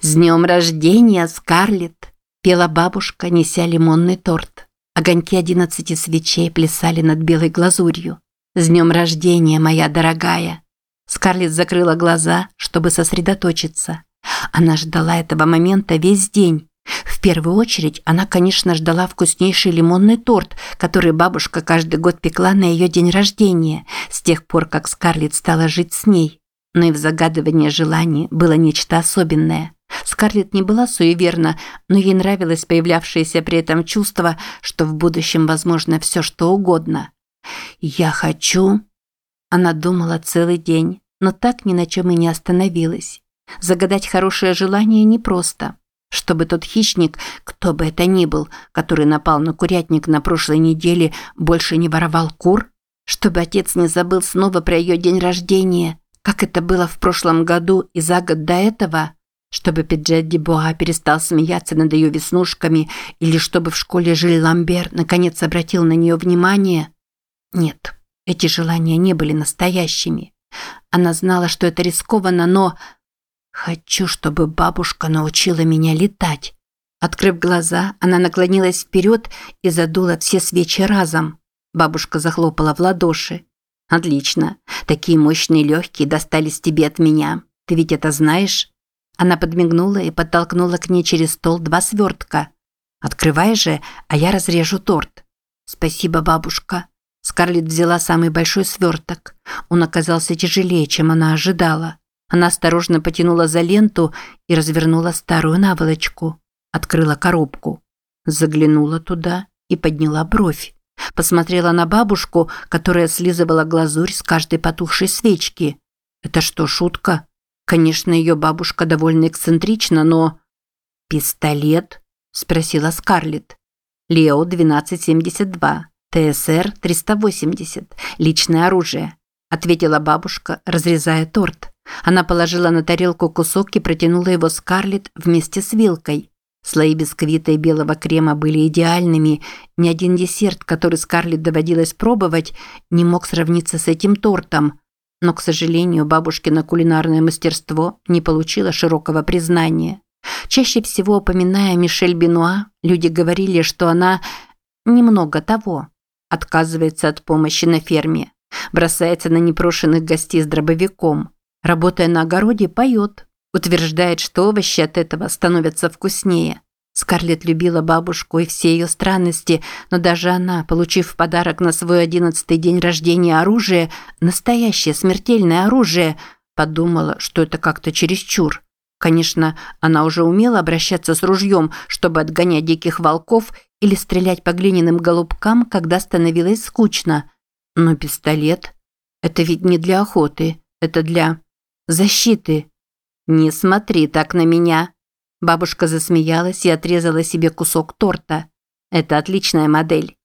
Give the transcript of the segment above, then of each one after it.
«С днем рождения, Скарлетт!» – пела бабушка, неся лимонный торт. Огоньки одиннадцати свечей плясали над белой глазурью. «С днем рождения, моя дорогая!» Скарлетт закрыла глаза, чтобы сосредоточиться. Она ждала этого момента весь день. В первую очередь она, конечно, ждала вкуснейший лимонный торт, который бабушка каждый год пекла на ее день рождения, с тех пор, как Скарлетт стала жить с ней. Но и в загадывании желаний было нечто особенное. Скарлетт не была суеверна, но ей нравилось появлявшееся при этом чувство, что в будущем возможно все что угодно. «Я хочу...» Она думала целый день, но так ни на чем и не остановилась. Загадать хорошее желание непросто. Чтобы тот хищник, кто бы это ни был, который напал на курятник на прошлой неделе, больше не воровал кур? Чтобы отец не забыл снова про ее день рождения, как это было в прошлом году и за год до этого? Чтобы Пиджет Дебуа перестал смеяться над ее веснушками или чтобы в школе Жиль Ламбер наконец обратил на нее внимание? Нет, эти желания не были настоящими. Она знала, что это рискованно, но Хочу, чтобы бабушка научила меня летать. Открыв глаза, она наклонилась вперед и задула все свечи разом. Бабушка захлопала в ладоши. «Отлично. Такие мощные легкие достались тебе от меня. Ты ведь это знаешь?» Она подмигнула и подтолкнула к ней через стол два свертка. «Открывай же, а я разрежу торт». «Спасибо, бабушка». Скарлетт взяла самый большой сверток. Он оказался тяжелее, чем она ожидала. Она осторожно потянула за ленту и развернула старую наволочку. Открыла коробку. Заглянула туда и подняла бровь. Посмотрела на бабушку, которая слизывала глазурь с каждой потухшей свечки. Это что, шутка? Конечно, ее бабушка довольно эксцентрична, но... «Пистолет?» – спросила Скарлетт. «Лео 1272, ТСР 380, личное оружие», – ответила бабушка, разрезая торт. Она положила на тарелку кусок и протянула его Скарлетт вместе с вилкой. Слои бисквита и белого крема были идеальными. Ни один десерт, который Скарлетт доводилось пробовать, не мог сравниться с этим тортом. Но, к сожалению, бабушкино кулинарное мастерство не получило широкого признания. Чаще всего, упоминая Мишель Бенуа, люди говорили, что она немного того. Отказывается от помощи на ферме. Бросается на непрошенных гостей с дробовиком – Работая на огороде, поет. Утверждает, что овощи от этого становятся вкуснее. Скарлетт любила бабушку и все ее странности, но даже она, получив в подарок на свой одиннадцатый день рождения оружие, настоящее смертельное оружие, подумала, что это как-то чересчур. Конечно, она уже умела обращаться с ружьем, чтобы отгонять диких волков или стрелять по глиняным голубкам, когда становилось скучно. Но пистолет – это ведь не для охоты, это для защиты. Не смотри так на меня. Бабушка засмеялась и отрезала себе кусок торта. Это отличная модель.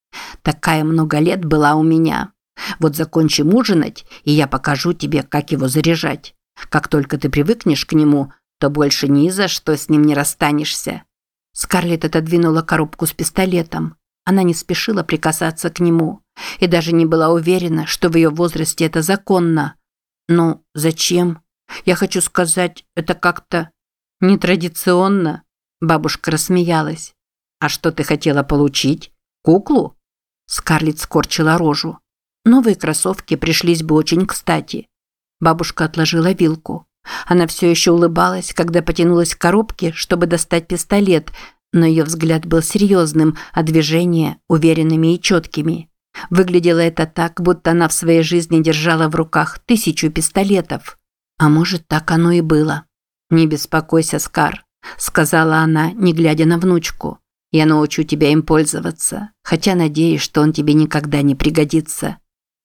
Такая много лет была у меня. Вот закончим ужинать, и я покажу тебе, как его заряжать. Как только ты привыкнешь к нему, то больше ни за что с ним не расстанешься. Скарлетт отодвинула коробку с пистолетом. Она не спешила прикасаться к нему и даже не была уверена, что в ее возрасте это законно. Ну, зачем? Я хочу сказать, это как-то нетрадиционно. Бабушка рассмеялась. А что ты хотела получить? Куклу? Скарлетт скорчила рожу. Новые кроссовки пришлись бы очень кстати. Бабушка отложила вилку. Она все еще улыбалась, когда потянулась к коробке, чтобы достать пистолет, но ее взгляд был серьезным, а движения – уверенными и четкими. Выглядело это так, будто она в своей жизни держала в руках тысячу пистолетов. А может, так оно и было. «Не беспокойся, Скар», – сказала она, не глядя на внучку. «Я научу тебя им пользоваться, хотя надеюсь, что он тебе никогда не пригодится».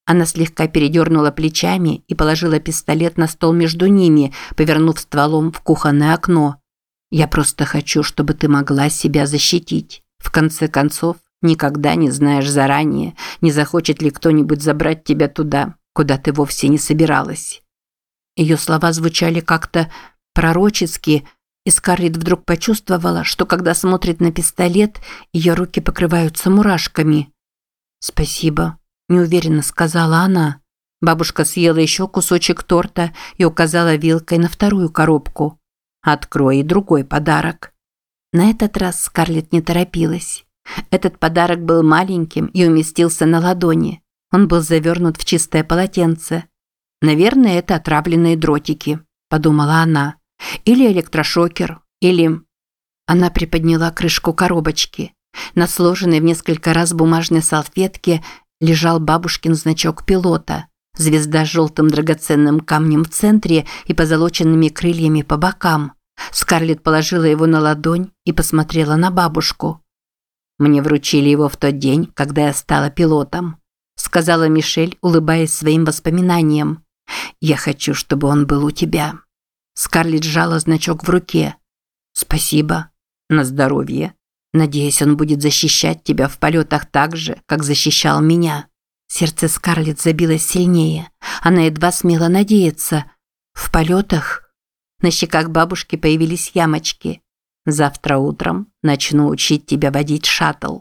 Она слегка передернула плечами и положила пистолет на стол между ними, повернув стволом в кухонное окно. «Я просто хочу, чтобы ты могла себя защитить. В конце концов, никогда не знаешь заранее, не захочет ли кто-нибудь забрать тебя туда, куда ты вовсе не собиралась». Ее слова звучали как-то пророчески, и Скарлетт вдруг почувствовала, что когда смотрит на пистолет, ее руки покрываются мурашками. «Спасибо», – неуверенно сказала она. Бабушка съела еще кусочек торта и указала вилкой на вторую коробку. Открой и другой подарок. На этот раз Скарлетт не торопилась. Этот подарок был маленьким и уместился на ладони. Он был завернут в чистое полотенце. «Наверное, это отравленные дротики», – подумала она. «Или электрошокер, или...» Она приподняла крышку коробочки. На сложенной в несколько раз бумажной салфетке лежал бабушкин значок пилота. Звезда с желтым драгоценным камнем в центре и позолоченными крыльями по бокам. Скарлетт положила его на ладонь и посмотрела на бабушку. «Мне вручили его в тот день, когда я стала пилотом», сказала Мишель, улыбаясь своим воспоминаниям. «Я хочу, чтобы он был у тебя». Скарлетт сжала значок в руке. «Спасибо. На здоровье. Надеюсь, он будет защищать тебя в полетах так же, как защищал меня». Сердце Скарлетт забилось сильнее. Она едва смела надеяться. «В полетах?» На щеках бабушки появились ямочки. «Завтра утром начну учить тебя водить шаттл».